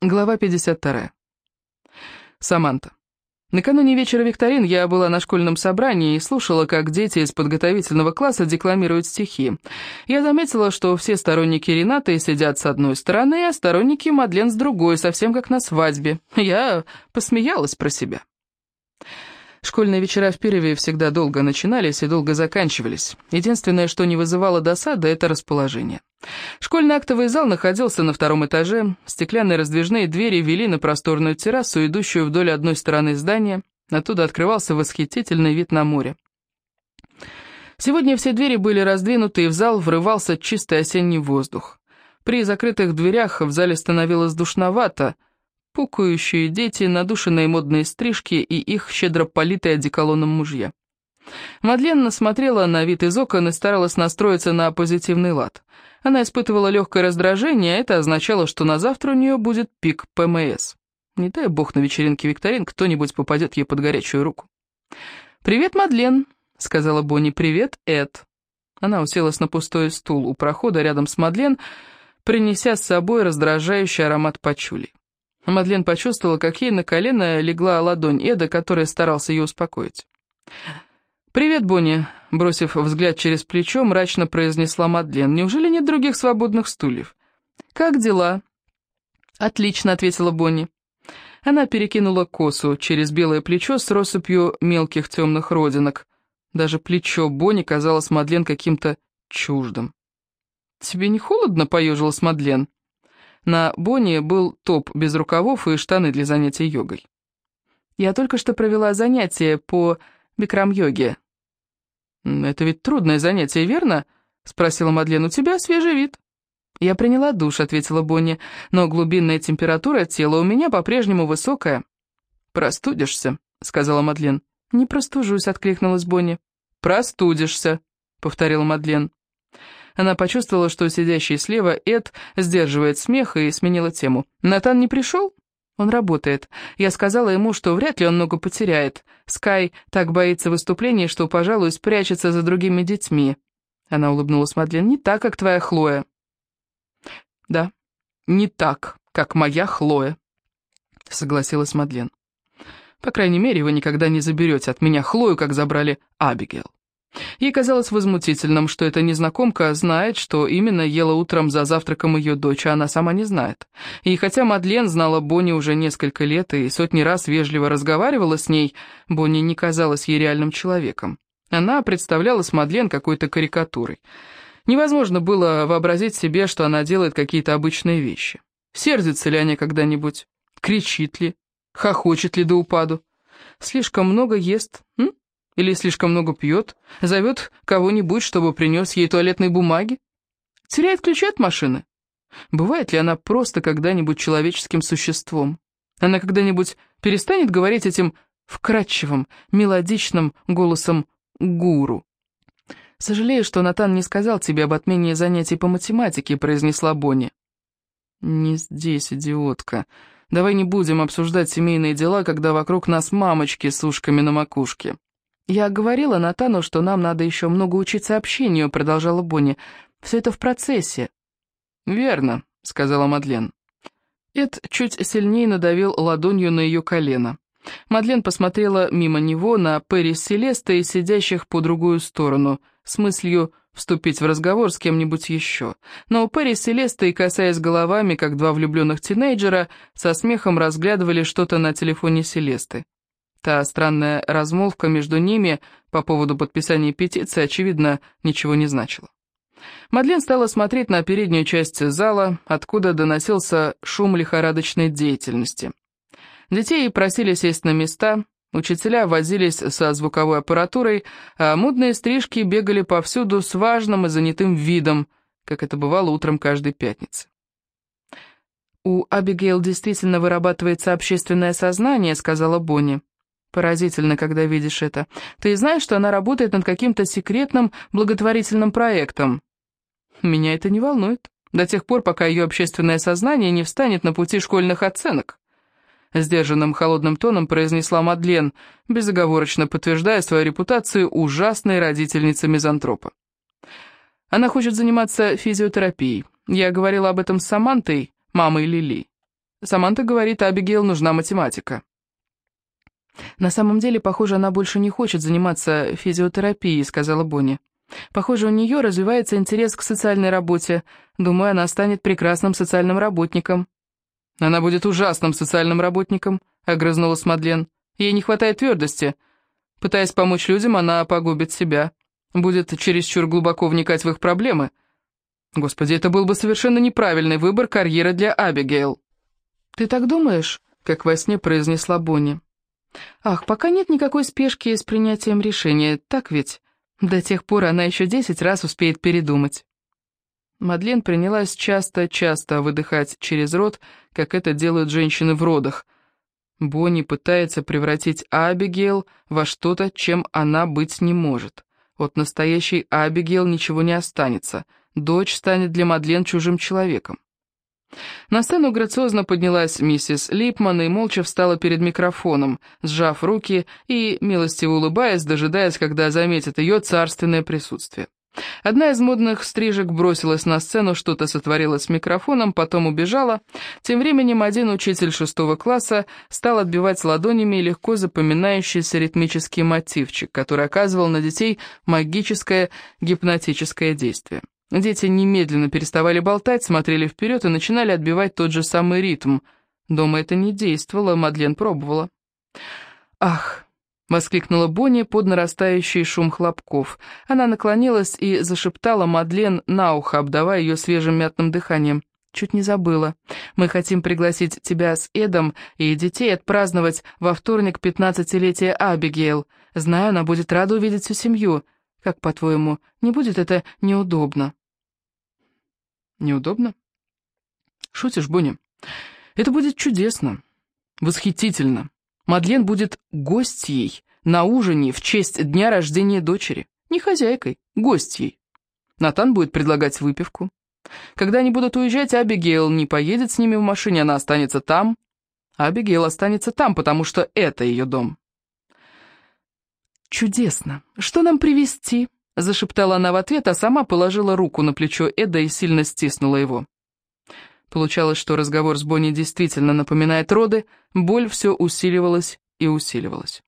Глава 52. Саманта. Накануне вечера викторин я была на школьном собрании и слушала, как дети из подготовительного класса декламируют стихи. Я заметила, что все сторонники Ренаты сидят с одной стороны, а сторонники Мадлен с другой, совсем как на свадьбе. Я посмеялась про себя. Школьные вечера в Переве всегда долго начинались и долго заканчивались. Единственное, что не вызывало досады, это расположение. Школьный актовый зал находился на втором этаже, стеклянные раздвижные двери вели на просторную террасу, идущую вдоль одной стороны здания. Оттуда открывался восхитительный вид на море. Сегодня все двери были раздвинуты, и в зал врывался чистый осенний воздух. При закрытых дверях в зале становилось душновато — пукающие дети, надушенные модные стрижки и их щедро политые одеколоном мужья. Мадлен смотрела на вид из окон и старалась настроиться на позитивный лад. Она испытывала легкое раздражение, а это означало, что на завтра у нее будет пик ПМС. Не дай бог на вечеринке викторин кто-нибудь попадет ей под горячую руку. «Привет, Мадлен», — сказала Бонни. «Привет, Эд». Она уселась на пустой стул у прохода рядом с Мадлен, принеся с собой раздражающий аромат пачули. Мадлен почувствовала, как ей на колено легла ладонь Эда, который старался ее успокоить. «Привет, Бонни», — бросив взгляд через плечо, мрачно произнесла Мадлен. «Неужели нет других свободных стульев?» «Как дела?» «Отлично», — ответила Бонни. Она перекинула косу через белое плечо с россыпью мелких темных родинок. Даже плечо Бонни казалось Мадлен каким-то чуждым. «Тебе не холодно?» — поежилась Мадлен. На Бонни был топ без рукавов и штаны для занятий йогой. «Я только что провела занятие по бикрам-йоге». «Это ведь трудное занятие, верно?» — спросила Мадлен. «У тебя свежий вид». «Я приняла душ», — ответила Бонни, «но глубинная температура тела у меня по-прежнему высокая». «Простудишься», — сказала Мадлен. «Не простужусь», — откликнулась Бонни. «Простудишься», — повторила Мадлен. Она почувствовала, что сидящий слева Эд сдерживает смех и сменила тему. «Натан не пришел?» «Он работает. Я сказала ему, что вряд ли он много потеряет. Скай так боится выступлений, что, пожалуй, спрячется за другими детьми». Она улыбнулась Мадлен. «Не так, как твоя Хлоя». «Да, не так, как моя Хлоя», — согласилась Мадлен. «По крайней мере, вы никогда не заберете от меня Хлою, как забрали Абигейл». Ей казалось возмутительным, что эта незнакомка знает, что именно ела утром за завтраком ее дочь, а она сама не знает. И хотя Мадлен знала Бонни уже несколько лет и сотни раз вежливо разговаривала с ней, Бонни не казалась ей реальным человеком. Она представлялась Мадлен какой-то карикатурой. Невозможно было вообразить себе, что она делает какие-то обычные вещи. Сердится ли она когда-нибудь? Кричит ли? Хохочет ли до упаду? Слишком много ест? М? Или слишком много пьет? Зовет кого-нибудь, чтобы принес ей туалетной бумаги? Теряет ключи от машины? Бывает ли она просто когда-нибудь человеческим существом? Она когда-нибудь перестанет говорить этим вкрадчивым, мелодичным голосом гуру? «Сожалею, что Натан не сказал тебе об отмене занятий по математике», — произнесла Бонни. «Не здесь, идиотка. Давай не будем обсуждать семейные дела, когда вокруг нас мамочки с ушками на макушке». «Я говорила Натану, что нам надо еще много учиться общению», — продолжала Бонни. «Все это в процессе». «Верно», — сказала Мадлен. Эд чуть сильнее надавил ладонью на ее колено. Мадлен посмотрела мимо него на Перри с Селестой, сидящих по другую сторону, с мыслью вступить в разговор с кем-нибудь еще. Но Перри с Селестой, касаясь головами, как два влюбленных тинейджера, со смехом разглядывали что-то на телефоне Селесты. Та странная размолвка между ними по поводу подписания петиции, очевидно, ничего не значила. Мадлен стала смотреть на переднюю часть зала, откуда доносился шум лихорадочной деятельности. Детей просили сесть на места, учителя возились со звуковой аппаратурой, а модные стрижки бегали повсюду с важным и занятым видом, как это бывало утром каждой пятницы. «У Абигейл действительно вырабатывается общественное сознание», — сказала Бонни. Поразительно, когда видишь это. Ты знаешь, что она работает над каким-то секретным благотворительным проектом? Меня это не волнует. До тех пор, пока ее общественное сознание не встанет на пути школьных оценок. Сдержанным холодным тоном произнесла Мадлен, безоговорочно подтверждая свою репутацию ужасной родительницы-мизантропа. Она хочет заниматься физиотерапией. Я говорила об этом с Самантой, мамой Лили. Саманта говорит, Абигейл нужна математика. «На самом деле, похоже, она больше не хочет заниматься физиотерапией», — сказала Бонни. «Похоже, у нее развивается интерес к социальной работе. Думаю, она станет прекрасным социальным работником». «Она будет ужасным социальным работником», — огрызнулась Мадлен. «Ей не хватает твердости. Пытаясь помочь людям, она погубит себя. Будет чересчур глубоко вникать в их проблемы. Господи, это был бы совершенно неправильный выбор карьеры для Абигейл». «Ты так думаешь?» — как во сне произнесла Бонни. «Ах, пока нет никакой спешки с принятием решения, так ведь? До тех пор она еще десять раз успеет передумать». Мадлен принялась часто-часто выдыхать через рот, как это делают женщины в родах. Бонни пытается превратить Абигейл во что-то, чем она быть не может. От настоящей Абигейл ничего не останется. Дочь станет для Мадлен чужим человеком. На сцену грациозно поднялась миссис Липман и молча встала перед микрофоном, сжав руки и, милостиво улыбаясь, дожидаясь, когда заметит ее царственное присутствие. Одна из модных стрижек бросилась на сцену, что-то сотворила с микрофоном, потом убежала. Тем временем один учитель шестого класса стал отбивать ладонями легко запоминающийся ритмический мотивчик, который оказывал на детей магическое гипнотическое действие. Дети немедленно переставали болтать, смотрели вперед и начинали отбивать тот же самый ритм. Дома это не действовало, Мадлен пробовала. «Ах!» — воскликнула Бонни под нарастающий шум хлопков. Она наклонилась и зашептала Мадлен на ухо, обдавая ее свежим мятным дыханием. «Чуть не забыла. Мы хотим пригласить тебя с Эдом и детей отпраздновать во вторник пятнадцатилетие Абигейл. Знаю, она будет рада увидеть всю семью. Как, по-твоему, не будет это неудобно?» Неудобно? Шутишь, Бонни? Это будет чудесно, восхитительно. Мадлен будет гостьей на ужине в честь дня рождения дочери. Не хозяйкой, гостьей. Натан будет предлагать выпивку. Когда они будут уезжать, Абигейл не поедет с ними в машине, она останется там. Абигейл останется там, потому что это ее дом. Чудесно. Что нам привезти? Зашептала она в ответ, а сама положила руку на плечо Эда и сильно стиснула его. Получалось, что разговор с Бонни действительно напоминает роды, боль все усиливалась и усиливалась.